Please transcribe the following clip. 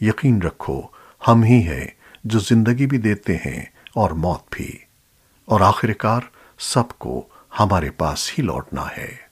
یقین رکھو، ہم ہی ہیں جو زندگی بھی دیتے ہیں اور موت بھی۔ اور آخر کار سب کو ہمارے پاس ہی لوٹنا ہے۔